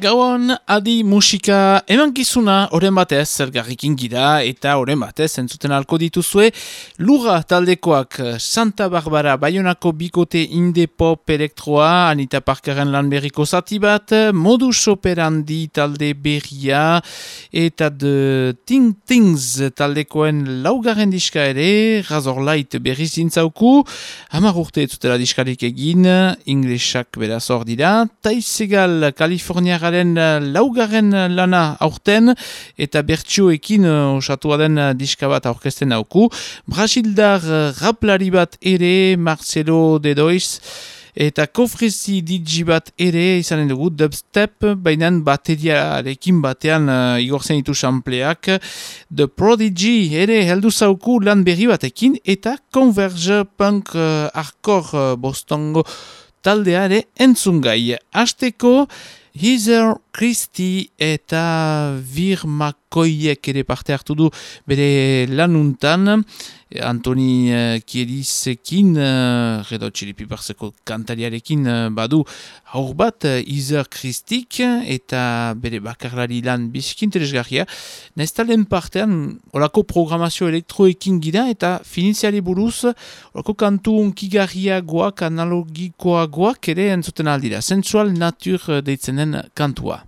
Gauan, adi musika emankizuna oren batez zergarrikin gira eta oren batez entzuten alko dituzue Lura taldekoak Santa Barbara Bayonako bikote inde pop elektroa Anita Parkeren lan berriko zati bat Modus operandi talde berria eta The Ting Tings taldekoen laugarren diska ere Razor Light berriz dintzauku Hamar urte etzutela diskarik egin Inglesak beraz hor dira Taizegal Kaliforniara garen eh, laugarren lana aurten eta bertsioekin uh, osatua den diska bat aurkezten dauku. Brasildar raplari bat ere, Marcelo de Doiz, eta kofrezi digi bat ere izanen dugu dubstep, baina bateriarekin batean uh, igorzen ditu sampleak. The Prodigy ere heldu zauku lan berri batekin eta Converge Punk uh, Hardcore uh, Bostongo taldeare entzungai. Azteko, Heather Christie eta Vir McCoyek ere parte hartu du bere lanuntan. Antoni uh, Kielisekin, uh, Redo Txilipiparzeko kantariarekin uh, badu haur bat Izer Kristik eta bere bakarlari lan biziki interesgarria. Naiz talen partean, olako programazio elektroekin gira eta finiziari buruz, olako kantu unkigarriagoak, analogikoagoak ere entzuten aldira. Sensual Natur deitzenen kantua.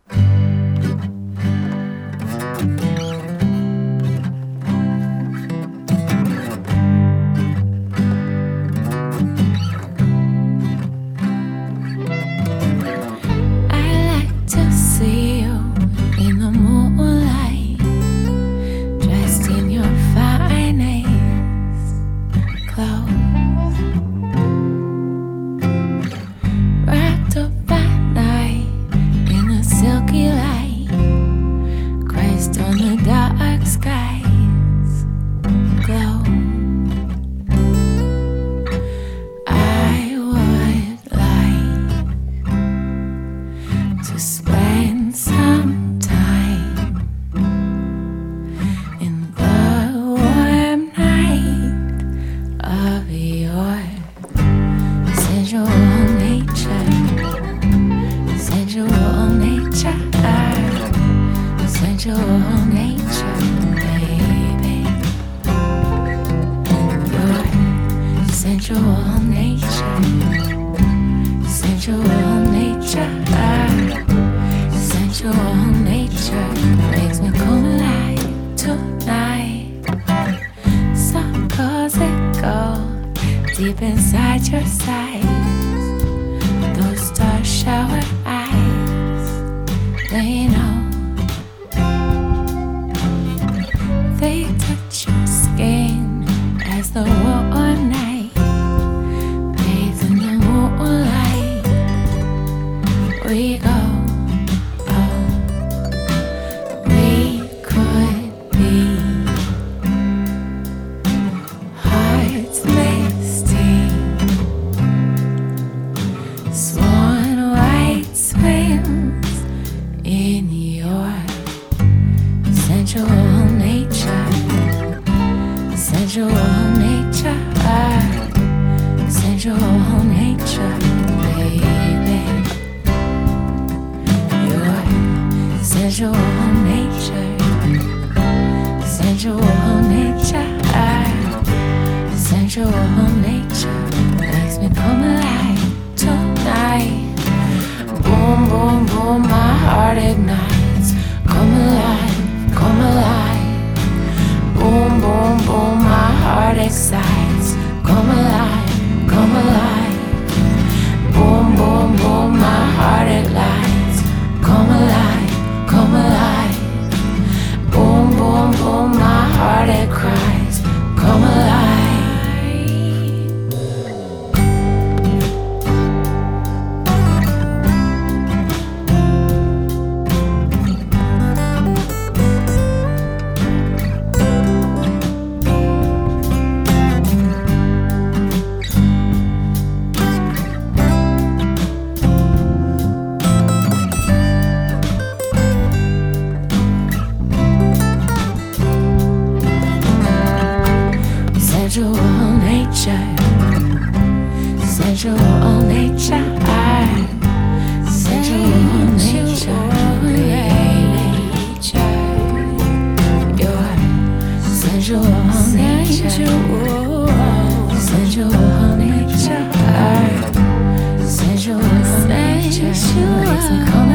Come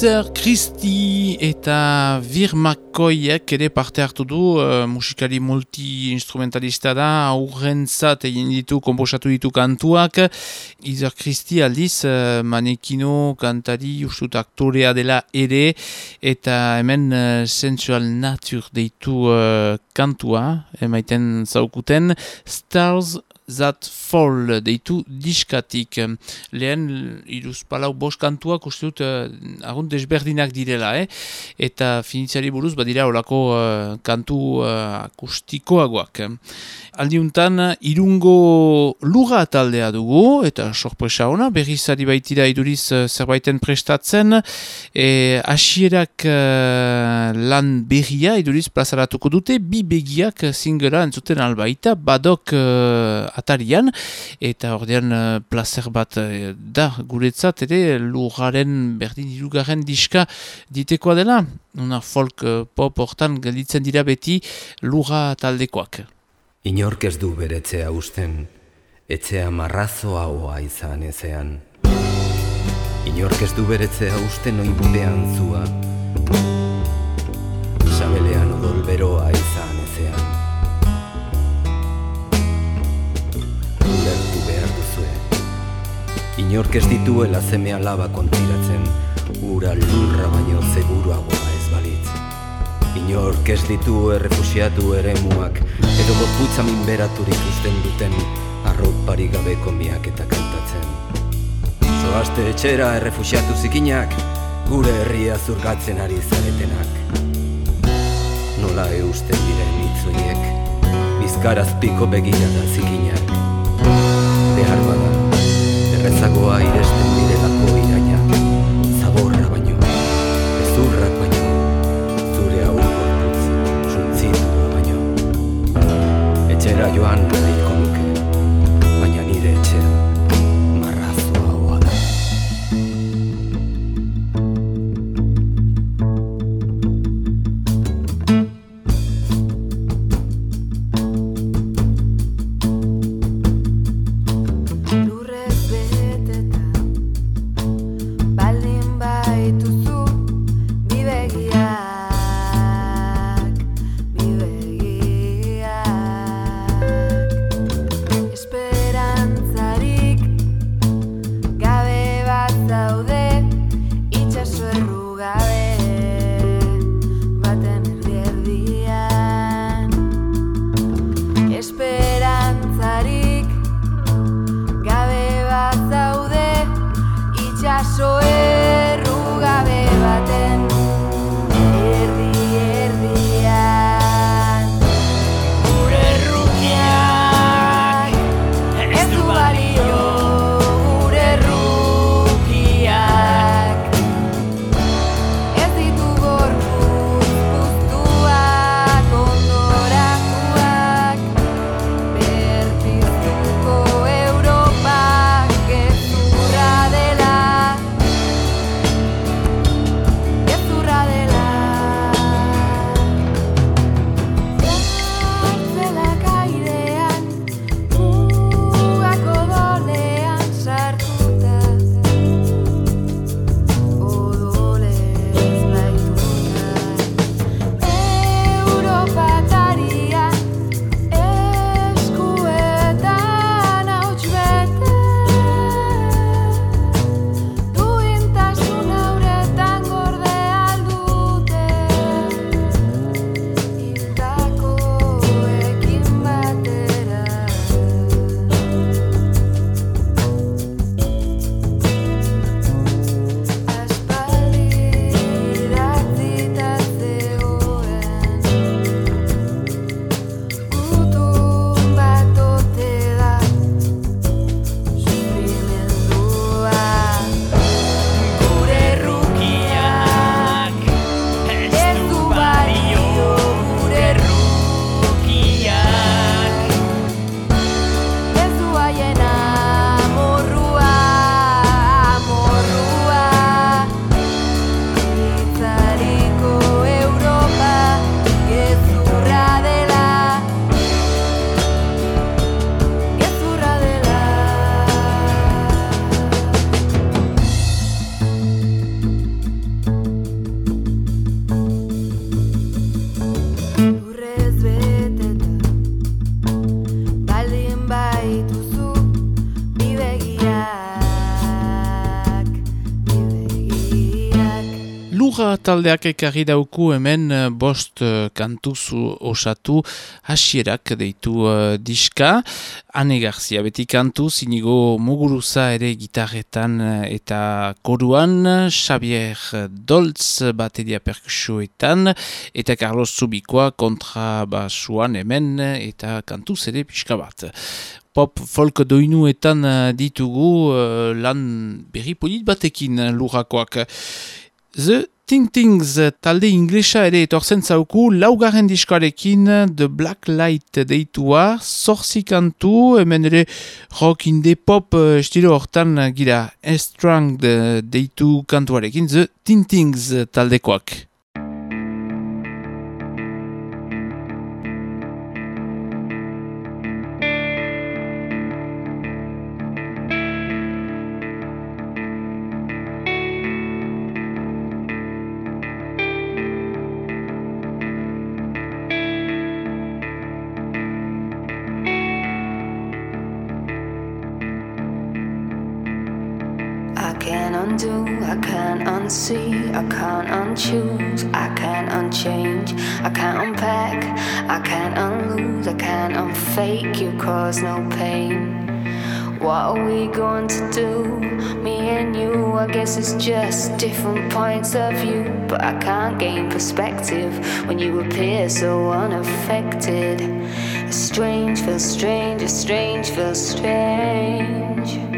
Hizer Christi eta Vir McCoyek ere parte hartu du uh, musikari multi-instrumentalista da aurrentzat egin ditu, komposatu ditu kantuak. Hizer Christi aldiz uh, manekino kantari ustut aktorea dela ere eta hemen uh, sensual nature deitu uh, kantua emaiten zaukuten Stars That Fall deitu diskatik. Lehen, iruz palau bos kantuak uste dut uh, agun desberdinak direla, eh? eta finitziari buruz badira olako uh, kantu uh, akustikoagoak. Aldiuntan, irungo luga taldea dugu, eta sorpresa ona, berriz ari baitira iduriz uh, zerbaiten prestatzen, e, asierak uh, lan berria iduriz plazaratuko dute, bi begiak zingera entzuten albaita, badok uh, atarian, eta ordean uh, placer bat uh, da guretzat, ere lugaren berdin irugaren diska ditekoa dela, una folk uh, pop hortan gelditzen dira beti luga taldekoak. Inork ez du beretzea usten, etxea marrazo haua izan ezean. Inork ez du beretzea usten oinpean zua, sabelean odol beroa izan inork ez dituela zeme alaba kontiratzen, ura lurra baino seguruagoa ez balitz. Inork ez ditu errefusiatu eremuak Edo gorputza minberaturik usten duten Arropari gabeko miak eta kantatzen. Zoazte etxera errefusiatu zikinak Gure herria zurgatzen ari zaretenak. Nola eusten diren itzoiek Bizkarazpiko begira da zikinak. Behar zagoa ireste Lura taldeak ekarri dauku hemen eh, bost uh, kantuzu osatu hasierak deitu uh, diska. Hane Garzia beti kantu, zinigo muguruza ere gitarretan eta koruan, Xavier Doltz bateria perkusuetan, eta Carlos Zubikoa kontra basuan hemen eta kantu zede pixka bat. Pop folk doinuetan ditugu uh, lan berri polit batekin lurakoak. The Ting Tings talde inglesa ere etorzen zauku laugarren diskoarekin The Black Light deitua, zorzi kantu, hemen ere rock indie pop uh, estilo hortan gira Estrang deitu kantuarekin The Ting Tings taldekoak. Unchoose, I can't unchange, I can't unpack, I can't unlose, I can't unfake you, cause no pain. What are we going to do? Me and you, I guess it's just different points of view. But I can't gain perspective when you appear so unaffected. It's strange, feels strange, it's strange, feels strange.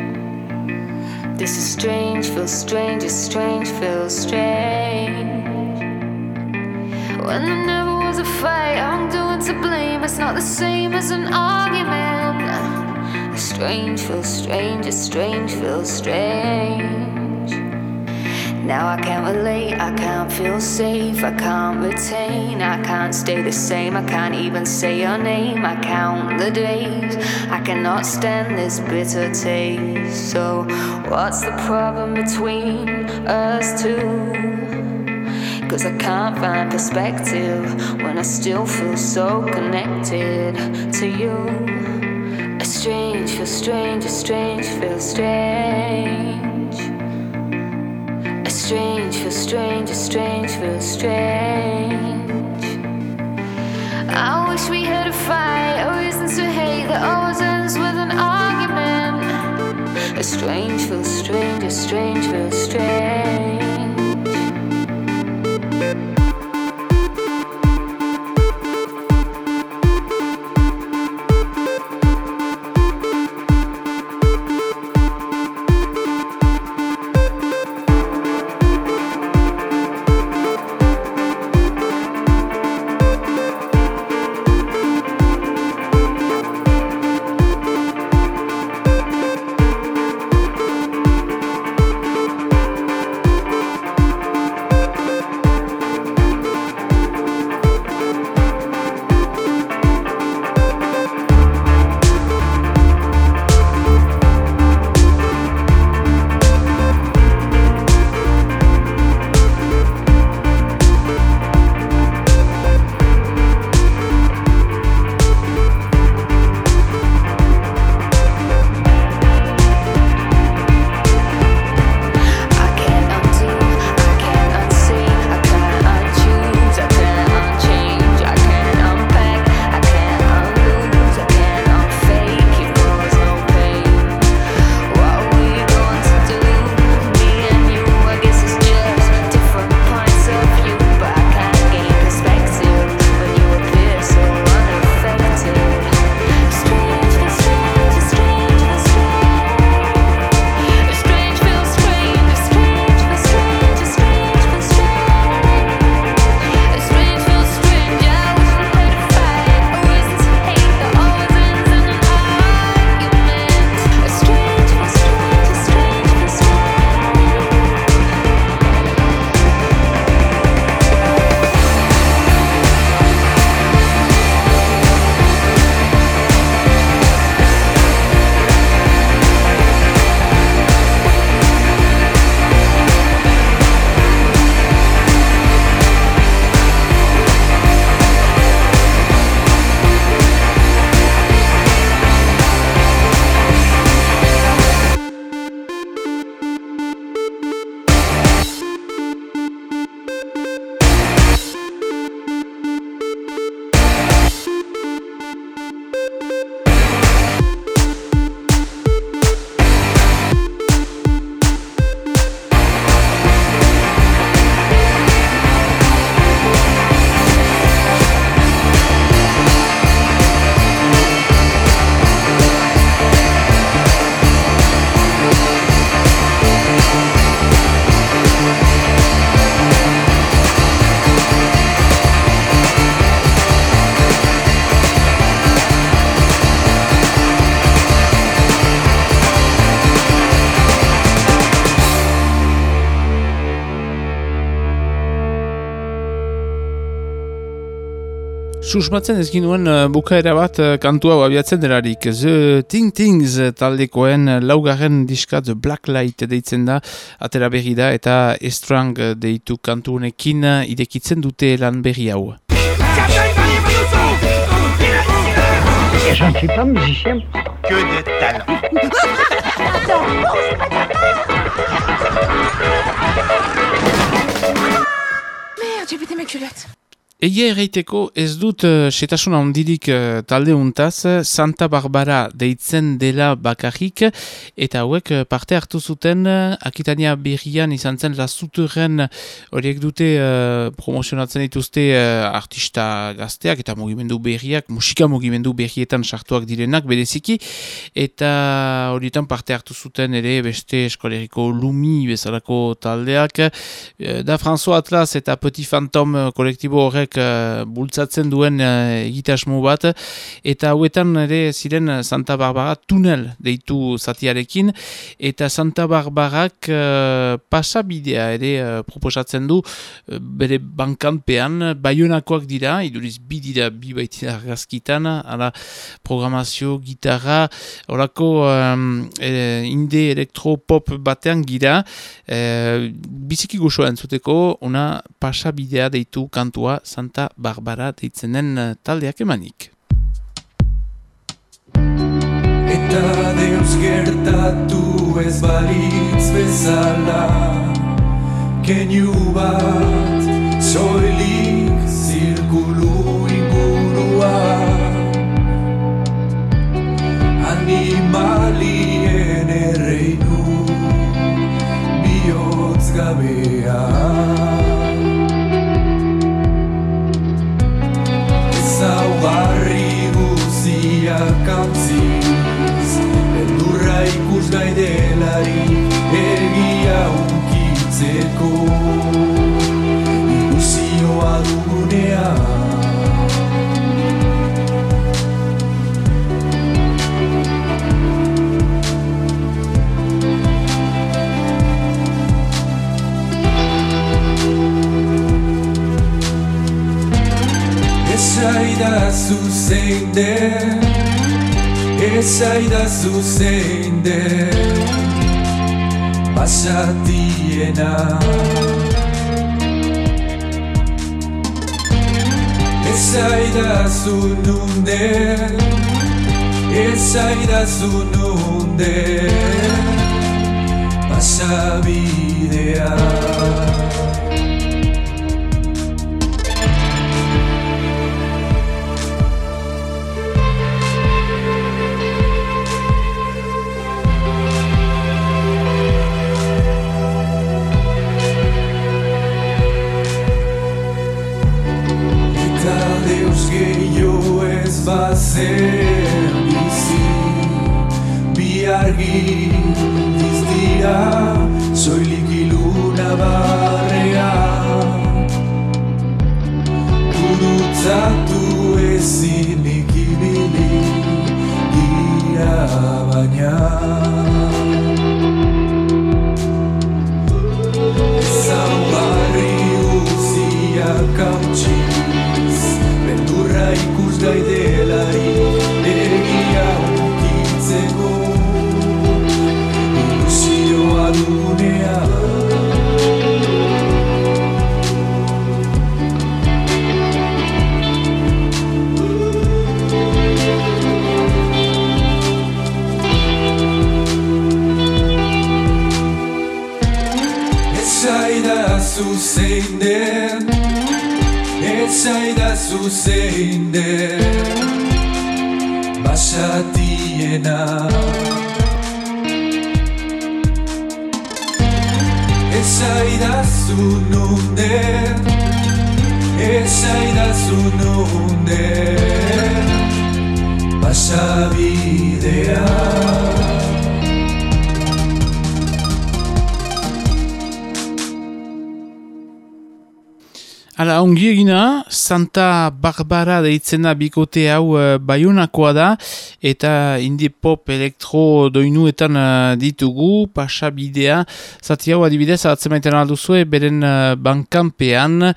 This is strange, feels strange, it's strange, feels strange. When there never was a fight, I'm doing to blame. It's not the same as an argument. It's strange, feels strange, it's strange, feels strange. Now I can't relate, I can't feel safe, I can't retain, I can't stay the same, I can't even say your name. I count the days, I cannot stand this bitter taste. So, what's the problem between us two? Cause I can't find perspective when I still feel so connected to you. A strange, feel strange, a strange, feel strange strange, feel strange, it's strange, feel strange. I wish we had a fight, a reason to hate that always ends with an argument. A strange, feel strange, a strange, feel strange. Susmatzen ez ginuen uh, bukaera bat uh, kantua abiatzen delarik. The Ting Tings taldekoen uh, laugarren diska The Black Light deitzen da, atera berri da eta Estrang deitu kantu honekin idekitzen dute lan berri hau. Je ne suis pas musicien. Que de talent. Merde, j'ai pété mes culottes. Egia erreiteko ez dut uh, setasuna ondirik uh, talde untaz, Santa Barbara deitzen dela bakarrik, eta hauek parte hartu zuten uh, Akitania berrian izan zen lazuturen horiek dute uh, promozionatzen dituzte uh, artista gazteak eta mugimendu berriak, musika mugimendu berrietan sartuak direnak bereziki, eta horietan parte hartu zuten ere beste eskoleriko Lumi bezalako taldeak, uh, da François Atlas eta Petit Phantom kolektibo horrek uh, bultzatzen duen uh, egitasmo bat. Eta hauetan ere ziren Santa Barbara tunel deitu zatiarekin. Eta Santa Barbarak uh, pasabidea ere uh, proposatzen du uh, bere bankanpean. Baionakoak dira, iduriz bi dira bi baitira gazkitan, ala programazio, gitarra. Horako um, e, inde elektropop batean gira. E, biziki gozoa entzuteko ona pasabidea deitu kantua Santa Barbara deitzen den uh, taldeak emanik. Eta deus gertatu ez balitz bezala. Keinu bat soilik zirkulu ingurua? Animalien erreinu bihotz gabea unkitzeko Ilusioa dugunean Esaidazu zein den Esaidazu zein den Pasatiena Esaidazu nun den Esaidazu nun den Pasabidea bazen bizi Bi argi dizdira soilik iluna barrea Gurutzatu Santa Barbara deitzen da bikote hau uh, baiunakoa da, eta indie pop elektro doinuetan uh, ditugu, pasabidea, zati hau adibidez, atzemaiten alduzue, beren uh, bankampean,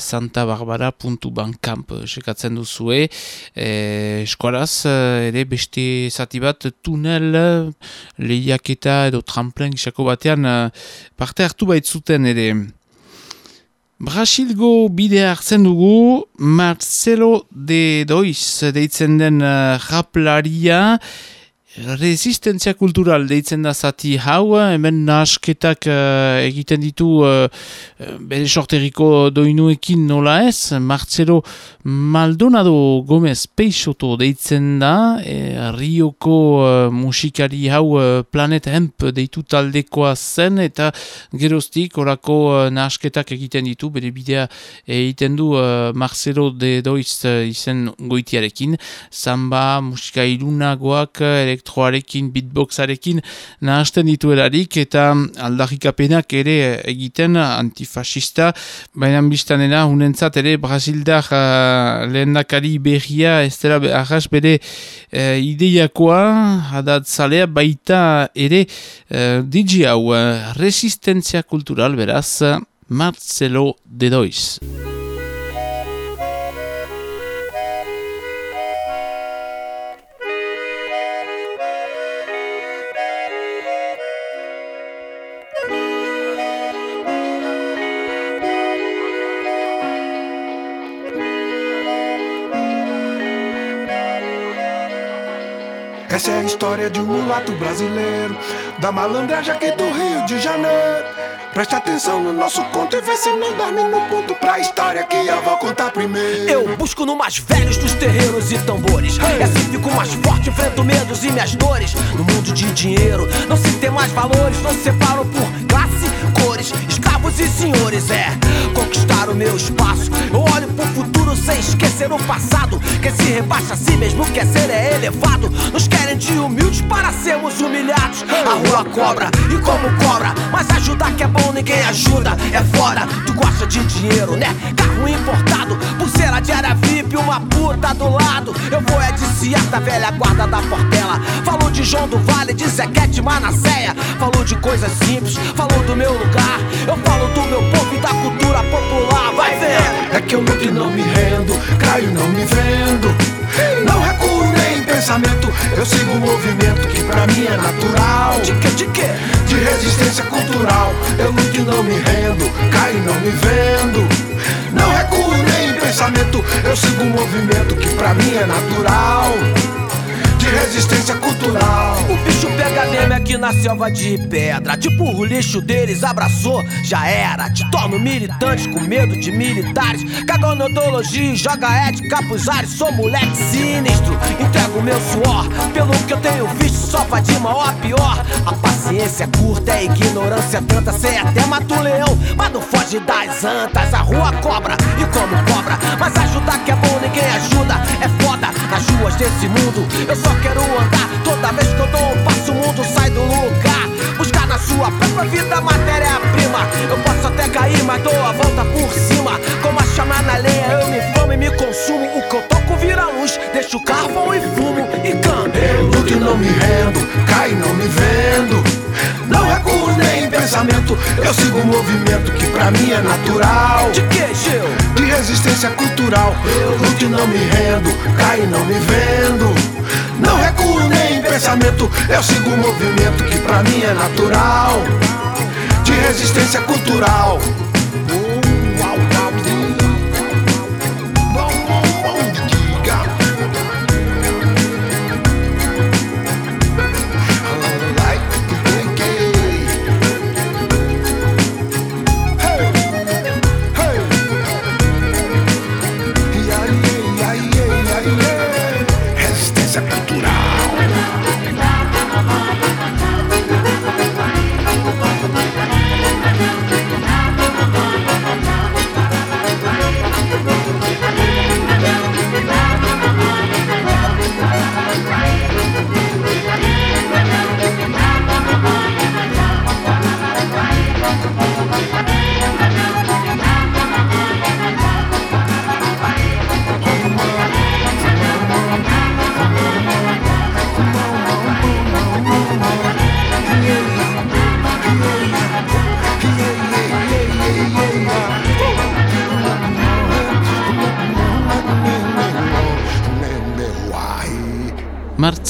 santabarbara.bankamp sekatzen duzue, e, eskuaraz, ere beste zati bat, tunel, lehiaketa edo tramplen gisako batean, parte hartu baitzuten ere. Brasilgo bidea hartzen dugu, Marcelo de Doiz deitzen den uh, raplaria, Resistentzia kultural deitzen da zati hau, hemen nasketak uh, egiten ditu uh, bere sorteriko doinuekin nola ez, Marcelo Maldonado Gomez Peixoto deitzen da, e, Rioko uh, musikari hau uh, Planet Hemp deitu taldekoa zen, eta geroztik orako uh, nasketak egiten ditu, bere bidea egiten du uh, Marcelo de Doiz uh, izen goitiarekin, zamba musika ilunagoak, elektroarekin, beatboxarekin nahasten dituelarik eta aldarrikapenak ere egiten antifascista, baina biztanena hunentzat ere Brasildar uh, lehendakari berria ez dela arras bere uh, ideiakoa adatzalea baita ere uh, digi hau uh, resistentzia kultural beraz Marcelo Dedoiz. Essa é a história de um mulato brasileiro, da malandragem aqui do Rio de Janeiro. Preste atenção no nosso conto e vê se não dorme no ponto pra história que eu vou contar primeiro. Eu busco no mais velhos dos terreiros e tambores. E assim fico mais forte, enfrento medos e minhas dores. No mundo de dinheiro, não se tem mais valores, não se separam por classe, cores, escravos e senhores. É conquistar o meu espaço. Eu olho pro futuro sem esquecer o passado. Quem se rebaixa a si mesmo quer ser é elevado. Nos querem de humildes para sermos humilhados. A rua cobra e como cobra, mas ajudar que é bom ninguém ajuda. É fora, tu gosta de dinheiro, né? Carro importado, pulseira de área VIP, uma puta do lado. Eu vou é de Ciata, velha guarda da Portela. Falou de João do Vale, de Zequete Manasseia. Falou de coisas simples, falou do meu lugar. Eu falo do meu povo e da cultura popular. Vai ver! É que eu luto e não me rendo, caio não me vendo. Não recuo pensamento, eu sigo um movimento que pra mim é natural. De que, de que? De resistência cultural, eu luto e não me rendo, caio e não me vendo. Não recuo nem em pensamento, eu sigo um movimento que pra mim é natural. De resistência cultural. O bicho pega mesmo aqui na selva de pedra. Tipo, o lixo deles abraçou, já era. Te torno militante com medo de militares. Ideologia e joga ética pros ares. Sou moleque sinistro, entrego meu suor. Pelo que eu tenho visto, só vai de mal a pior. A paciência é curta, a ignorância é tanta. Sei até mata um leão, mas não foge das antas. A rua cobra e como cobra. Mas ajudar que é bom, ninguém ajuda. É foda nas ruas desse mundo. Eu só quero andar toda vez que eu dou um passo, o mundo sai do lugar. Buscar na sua própria vida matéria-prima. Eu posso até cair, mas dou a volta por cima. Como a chama na lenha, eu me famo e me consumo. O que eu toco vira luz, deixo carvão e fumo e canto. Eu luto e não me rendo, caio e não me vendo. Não recuo nem em pensamento, eu sigo um movimento que pra mim é natural. De que, Gil? De resistência cultural, eu luto e não me rendo, caio e não me vendo. Não recuo nem em pensamento, eu sigo um movimento que pra mim é natural. De resistência cultural.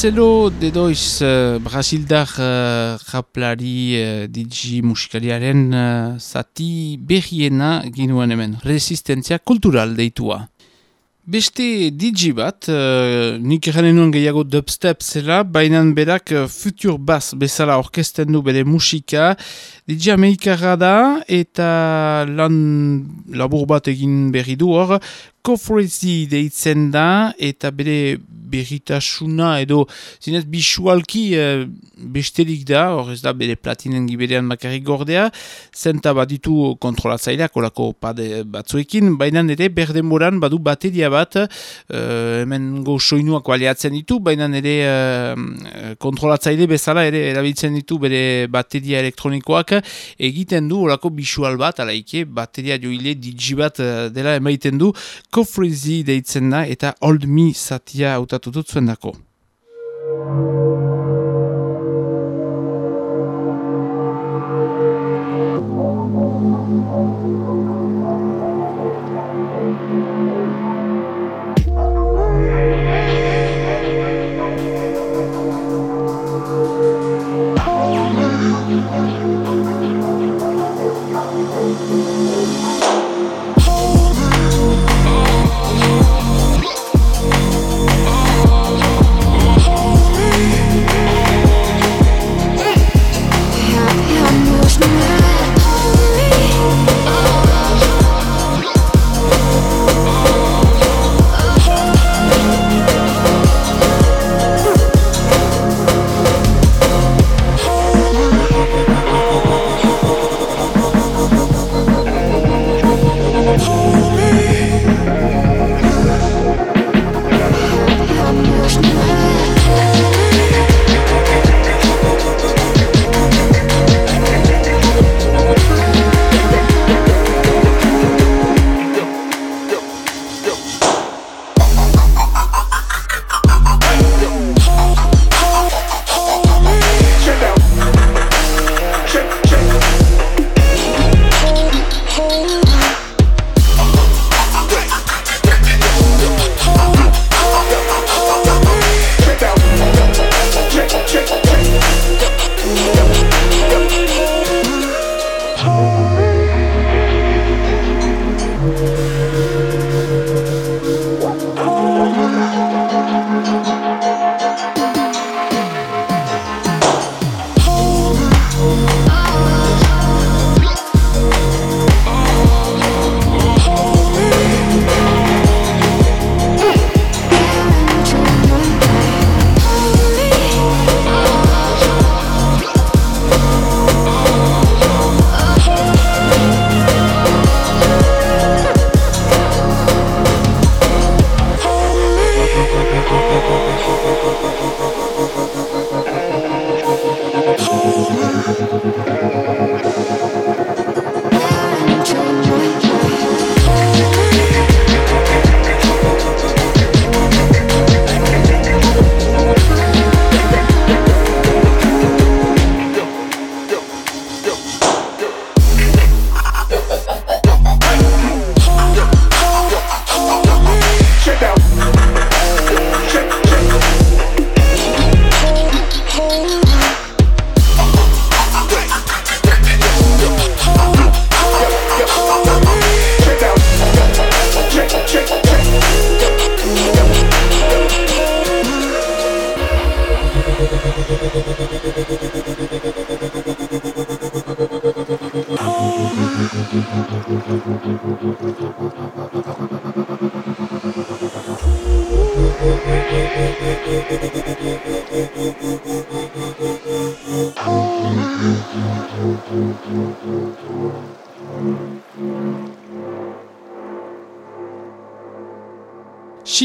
Marcelo Dedoiz, uh, Brasildar uh, raplari uh, digi musikaliaren uh, zati berriena ginuen hemen, resistentzia kultural deitua. Beste digi bat, uh, nik eranen nuen gehiago dubstep zela, baina berak Future Bass bezala orkesten du bere musika, digi amerikara da eta lan labur bat egin berri du hor, Kofrezi deitzen da eta bere berritasuna edo zinez bisualki e, besterik da, hor ez da bere platinen giberean makarrik gordea, zenta bat ditu kontrolatzaileak olako pade batzuekin, baina ere berdenboran badu bateria bat, e, hemen go soinuak baliatzen ditu, baina ere e, kontrolatzaile bezala ere erabiltzen ditu bere bateria elektronikoak, egiten du olako bisual bat, alaike bateria joile digi bat dela emaiten du, Kofrizi deitzen da eta Old Me zatia hautatu dut zuen dako.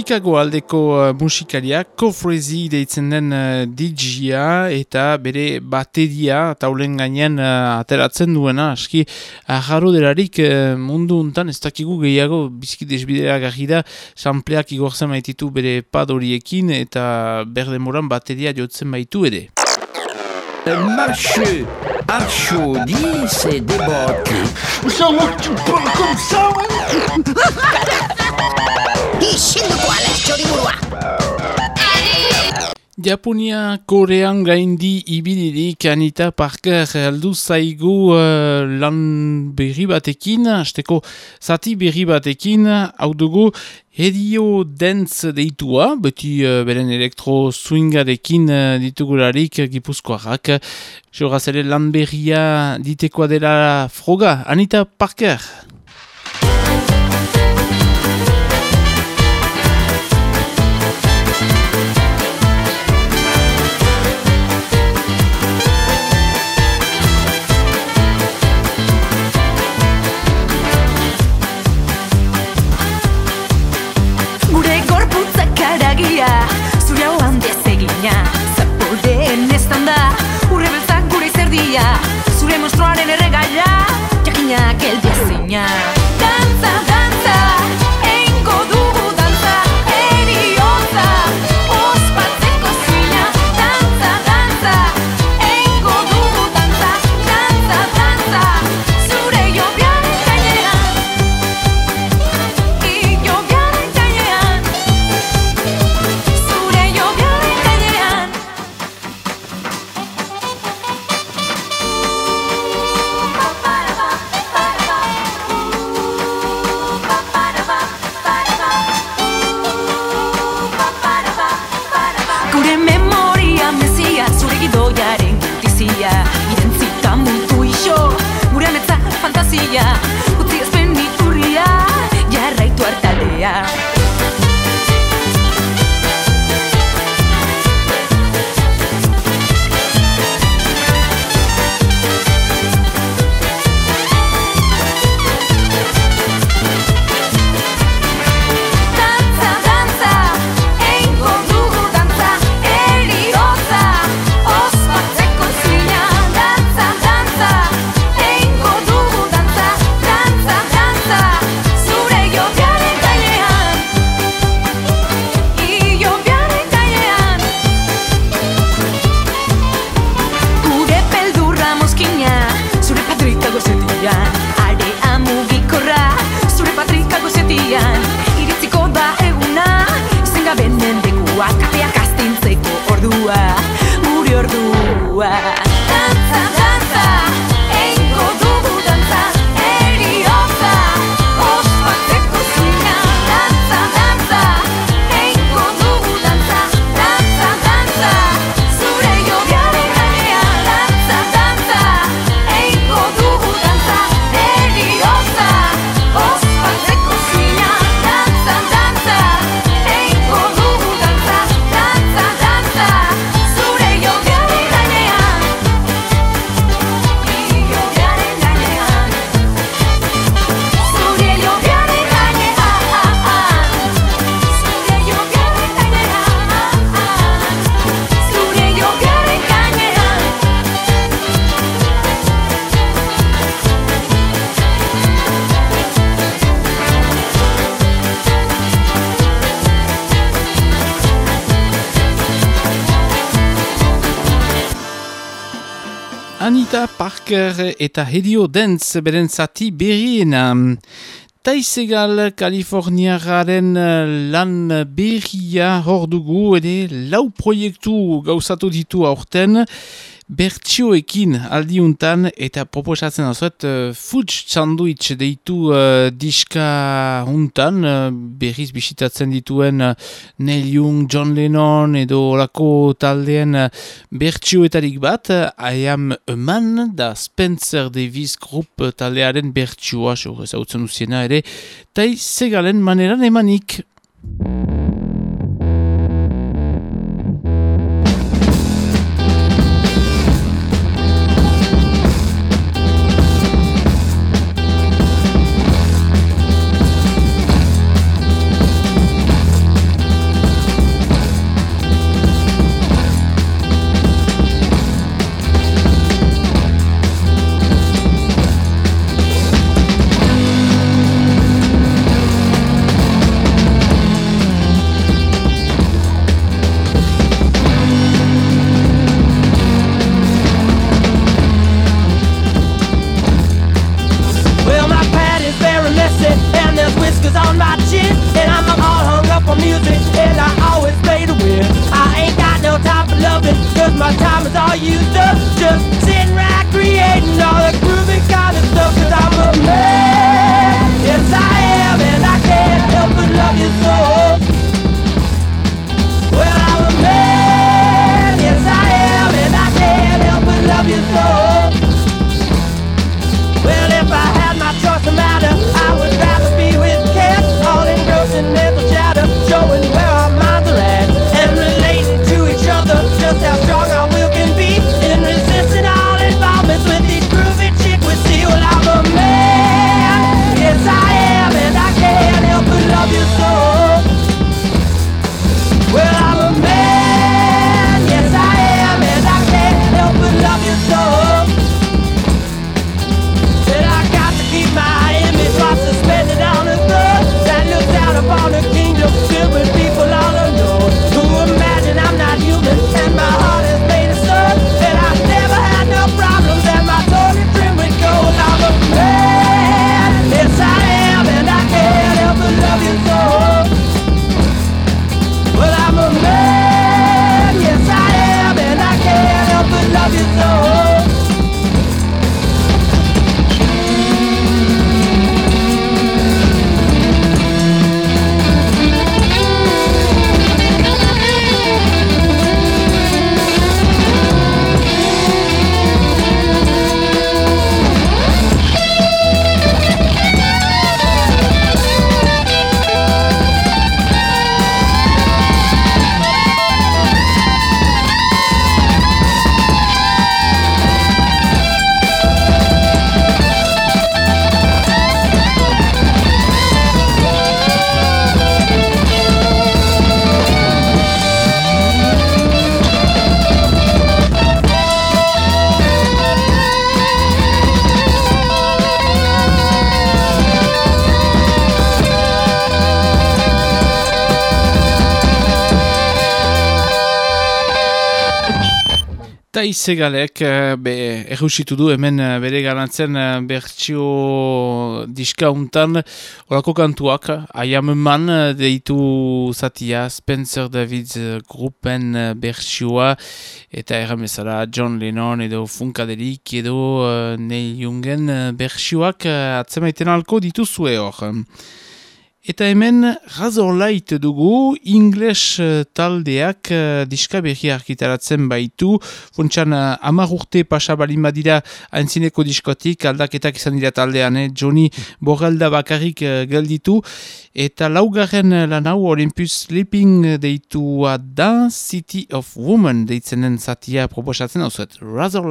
Chicago aldeko uh, musikaria, Kofrezi deitzen den uh, DJ-a eta bere bateria taulen gainean uh, ateratzen duena. Aski, aharro delarik uh, mundu untan ez dakigu gehiago bizki desbidera gari da, sampleak igorzen maititu bere padoriekin eta berdemoran bateria jotzen baitu ere. Marche, archo, dis et débotte. Ça va, tu parles comme ça, ouais Isilduko ala txoriburua! Japonia Korean gaindi ibilirik Anita Parker aldu zaigu uh, lan berri batekin, azteko zati berri batekin, hau dugu Hedio Dance deitua, beti uh, beren elektro swingarekin uh, ditugularik gipuzkoarrak. Joraz ere lan berria ditekoa dela froga, Anita Parker. Eta Hedio Dance beren zati berriena. Taizegal Kaliforniararen eh, lan berria hor dugu, ere lau proiektu gauzatu ditu aurten, bertsioekin aldiuntan eta proposatzen azuet uh, fudge sandwich deitu uh, diska huntan uh, berriz bisitatzen dituen uh, Neil Young, John Lennon edo olako taldeen uh, bertsioetarik bat I am a man da Spencer Davis Group taldearen bertsioa so, ezautzen usiena ere tai segalen maneran emanik Taizegalek, eh, be, errusitu du hemen eh, bere ganatzen eh, bertsio diskauntan horako kantuak, I am a man deitu zatia Spencer Davids grupen bertsioa eta erramezala John Lennon edo Funkaderik edo Neil Jungen bertsioak atzemaiten alko dituzue hor. Eta hemen Razor Light dugu, English eh, taldeak uh, diska berri arkitaratzen baitu. Funtsan uh, amar urte pasabalin badira haintzineko diskotik, aldaketak izan dira taldean, eh? Johnny Borrelda bakarrik uh, gelditu. Eta laugarren lan hau Olympus Sleeping deitua da City of Women deitzenen zatia proposatzen hau zuet. Razor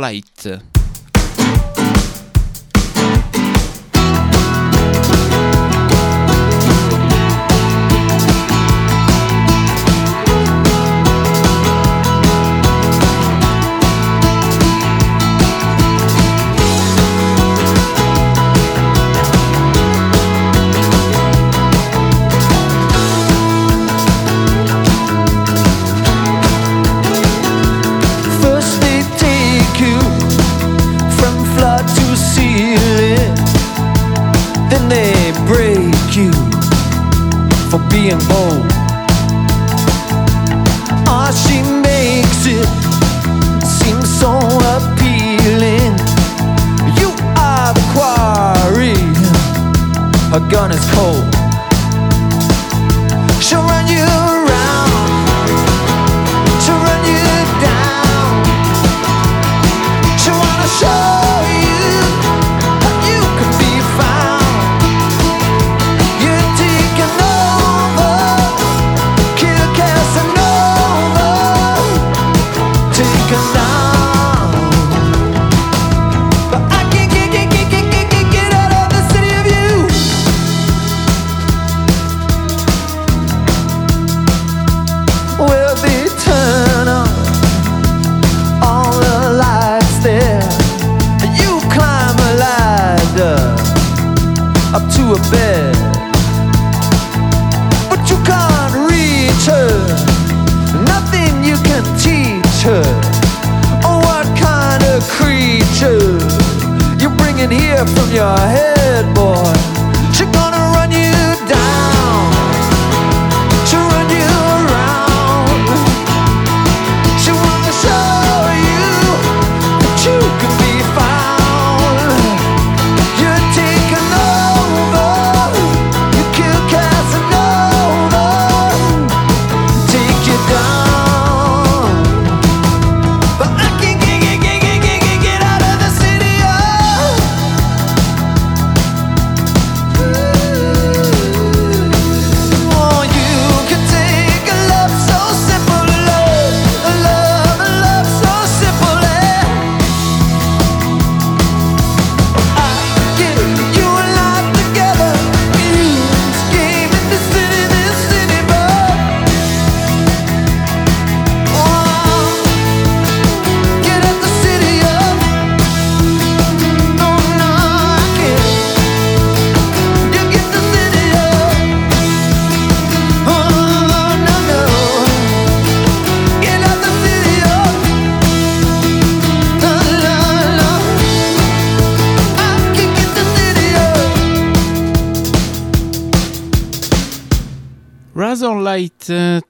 gun is cold.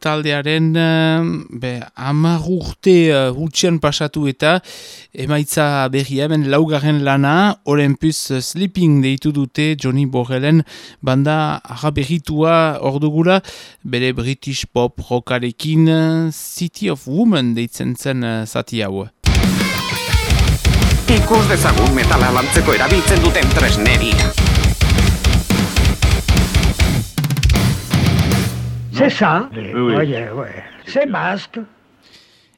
Taldearen be, urte uh, pasatu eta emaitza berri hemen laugarren lana Olympus Sleeping deitu dute Johnny Borrellen banda araberritua ordugula bere British pop rockarekin City of Women deitzen zen uh, zati hau. Ikus dezagun metala lantzeko erabiltzen duten tresneria. C'est ça. Oui, oui. C'est basque.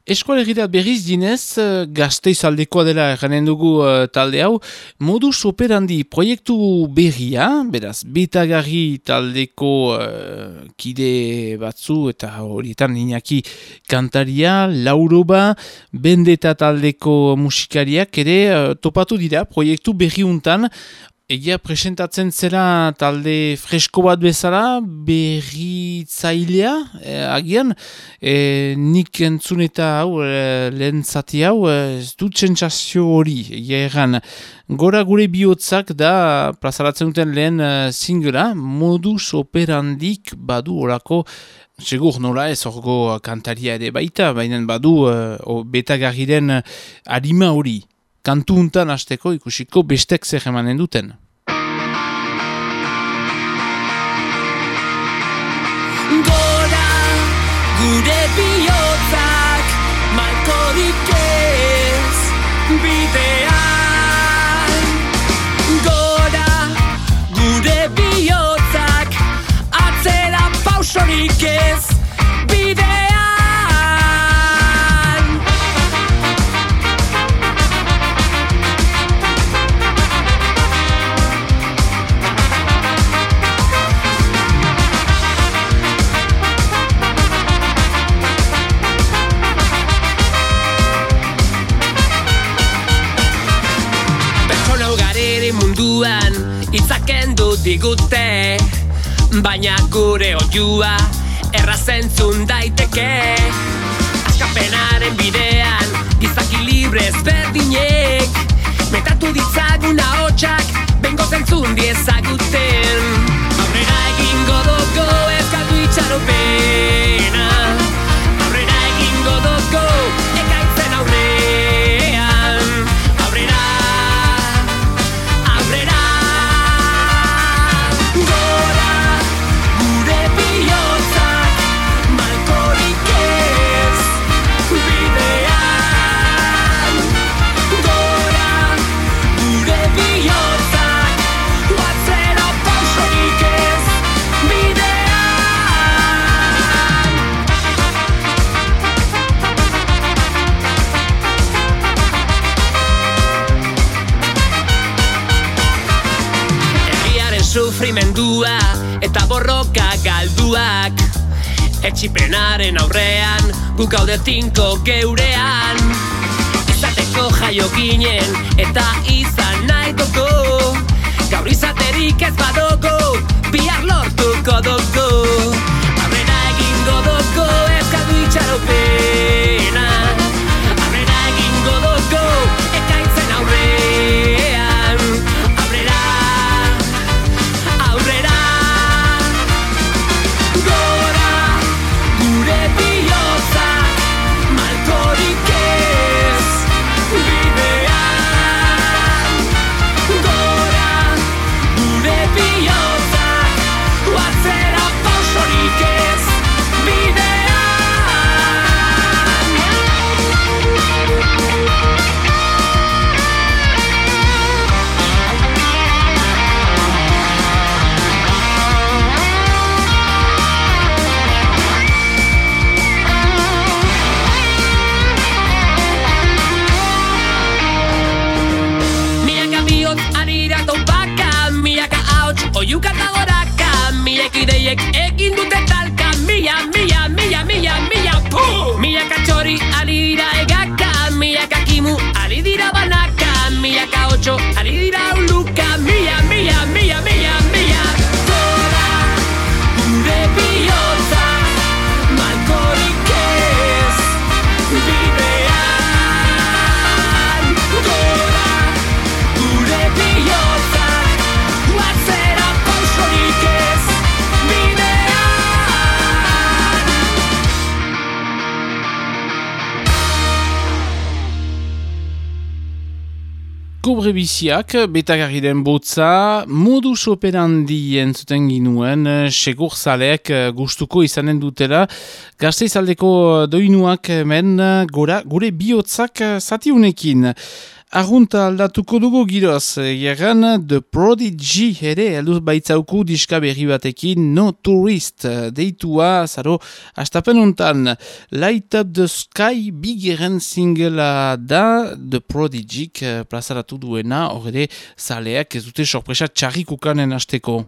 Eskolegirat berriz dinez, eh, gazte izaldekoa dela eranen dugu uh, talde hau, modus operandi proiektu berria, beraz, betagarri taldeko uh, kide batzu eta horietan inaki kantaria, lauroba, bendeta taldeko musikariak ere uh, topatu dira proiektu berriuntan, Egia presentatzen zera talde fresko bat bezala, berritzailea, eh, agian, eh, nik entzun eta hau, eh, lehen zati hau, ez dut txentsazio hori, egia erran. Gora gure bihotzak da, plazaratzen duten lehen eh, singela, modus operandik badu orako, Segur nola ez orgo kantaria ere baita, baina badu uh, betagarriren harima hori kantu untan hasteko ikusiko bestek zer emanen duten. Gure guk gaude tinko geurean. Izateko jaio ginen eta izan nahi dugu Gaur izaterik ez badugu, bihar lortuko Kobre biziak, betagarriren botza, modus operandi entzuten ginuen, eh, segur zaleak eh, gustuko izanen dutela, gazte izaldeko doinuak hemen eh, gora, gure bihotzak eh, zati unekin. Arrunta aldatuko dugu giroz, egan The Prodigy ere alduz baitzauku diska berri batekin No Tourist deitua, zaro, astapen untan Light Up the Sky bigeren singela da The Prodigy plazaratu duena, horre zaleak ez dute sorpresa txarrikukanen asteko.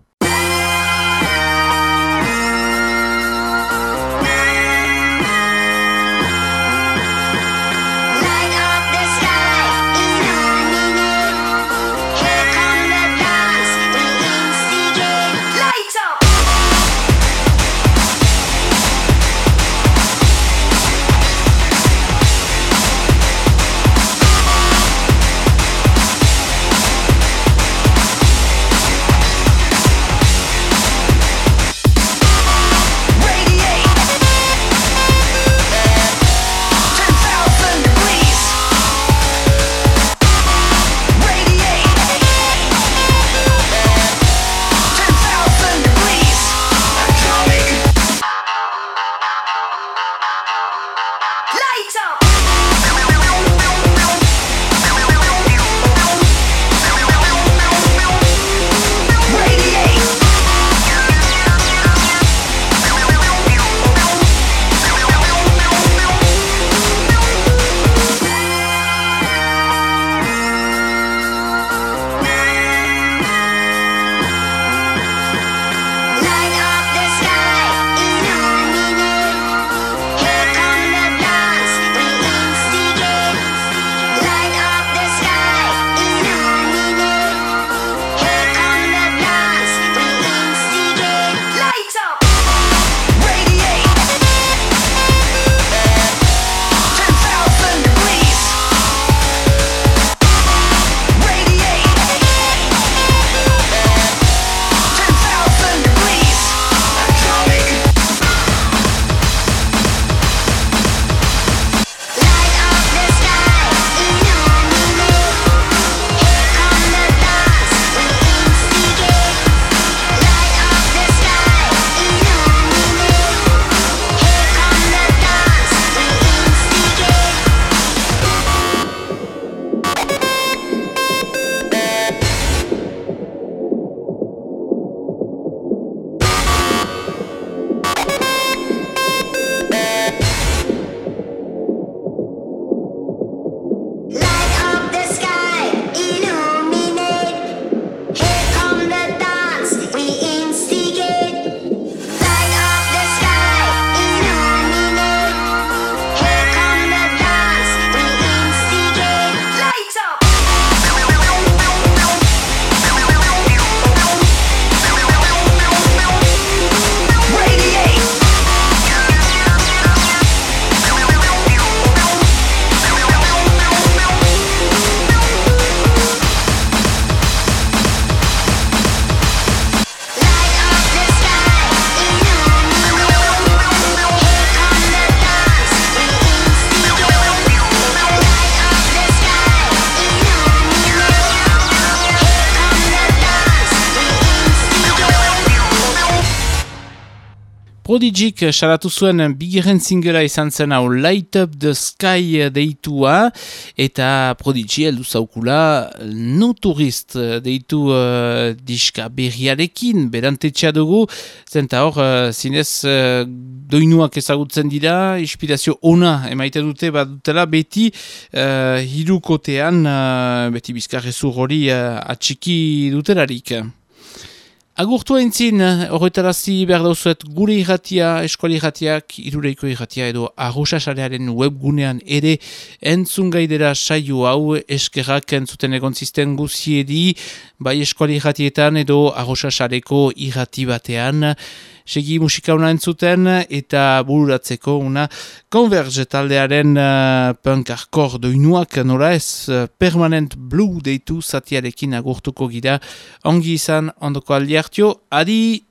Prodigik salatu zuen bigiren zingela izan zen hau Light Up the Sky deitua eta Prodigi heldu zaukula No Tourist deitu uh, diska berriarekin berantetxea dugu zenta hor uh, zinez uh, doinuak ezagutzen dira inspirazio ona emaite dute bat dutela beti uh, hirukotean uh, beti bizkarrezur hori uh, atxiki dutelarik. Agurtu entzin, horretarazi behar dauzuet gure irratia, eskuali irratiak, irureiko irratia edo arrosasarearen webgunean ere entzun gaidera saio hau eskerrak entzuten egon zisten guziedi, bai eskuali irratietan edo arrosasareko irrati batean segi musika una entzuten eta bururatzeko una Converge taldearen uh, punk hardcore doinuak nora ez? Uh, permanent blue deitu zatiarekin agurtuko gira. Ongi izan ondoko aldi hartio, adi!